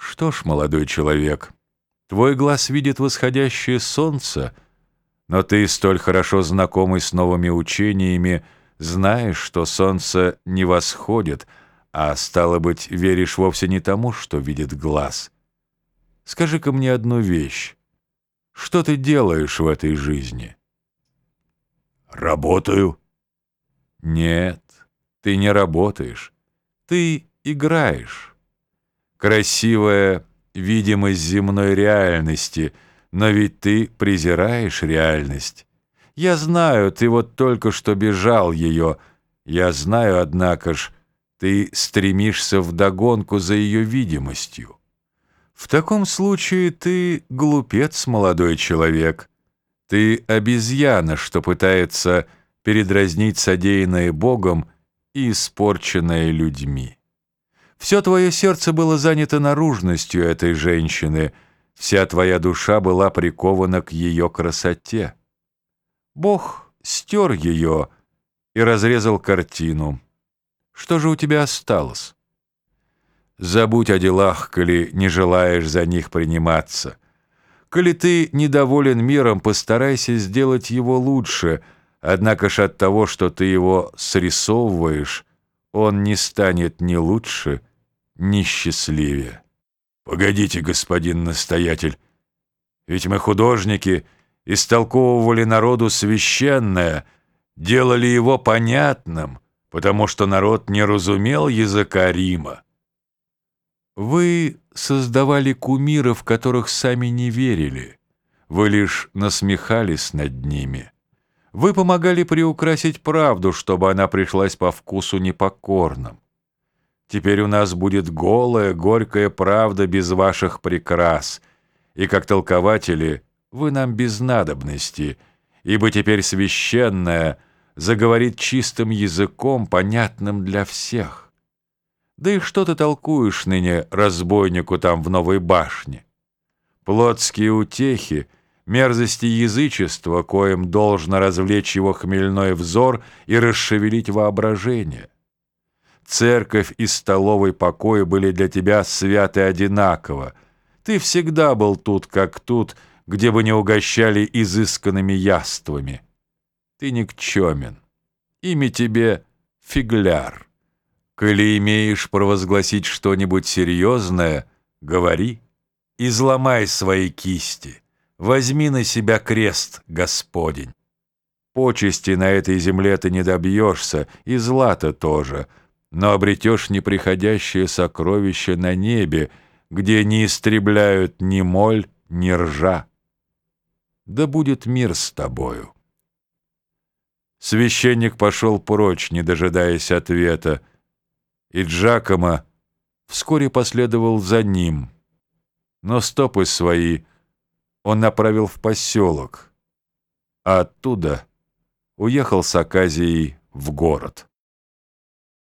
Что ж, молодой человек, твой глаз видит восходящее солнце, но ты, столь хорошо знакомый с новыми учениями, знаешь, что солнце не восходит, а, стало быть, веришь вовсе не тому, что видит глаз. Скажи-ка мне одну вещь. Что ты делаешь в этой жизни? Работаю. Нет, ты не работаешь. Ты играешь. Красивая видимость земной реальности, но ведь ты презираешь реальность. Я знаю, ты вот только что бежал ее. Я знаю, однако ж, ты стремишься вдогонку за ее видимостью. В таком случае ты глупец, молодой человек. Ты обезьяна, что пытается передразнить содеянное Богом и испорченное людьми. Все твое сердце было занято наружностью этой женщины, вся твоя душа была прикована к ее красоте. Бог стер ее и разрезал картину. Что же у тебя осталось? Забудь о делах, коли не желаешь за них приниматься. Коли ты недоволен миром, постарайся сделать его лучше, однако ж от того, что ты его срисовываешь, он не станет ни лучше, несчастливее. Погодите, господин настоятель, ведь мы художники истолковывали народу священное, делали его понятным, потому что народ не разумел языка Рима. Вы создавали кумиров, которых сами не верили. Вы лишь насмехались над ними. Вы помогали приукрасить правду, чтобы она пришлась по вкусу непокорным. Теперь у нас будет голая, горькая правда без ваших прикрас, и как толкователи вы нам без надобности, ибо теперь священная заговорит чистым языком, понятным для всех. Да и что ты толкуешь ныне разбойнику там в новой башне? Плотские утехи, мерзости язычества, коим должно развлечь его хмельной взор и расшевелить воображение — Церковь и столовый покой были для тебя святы одинаково. Ты всегда был тут, как тут, где бы не угощали изысканными яствами. Ты никчемен. Имя тебе фигляр. Коли имеешь провозгласить что-нибудь серьезное, говори. Изломай свои кисти. Возьми на себя крест, Господень. Почести на этой земле ты не добьешься, и злата тоже — но обретешь неприходящее сокровище на небе, где не истребляют ни моль, ни ржа. Да будет мир с тобою. Священник пошел прочь, не дожидаясь ответа, и Джакомо вскоре последовал за ним, но стопы свои он направил в поселок, а оттуда уехал с Аказией в город.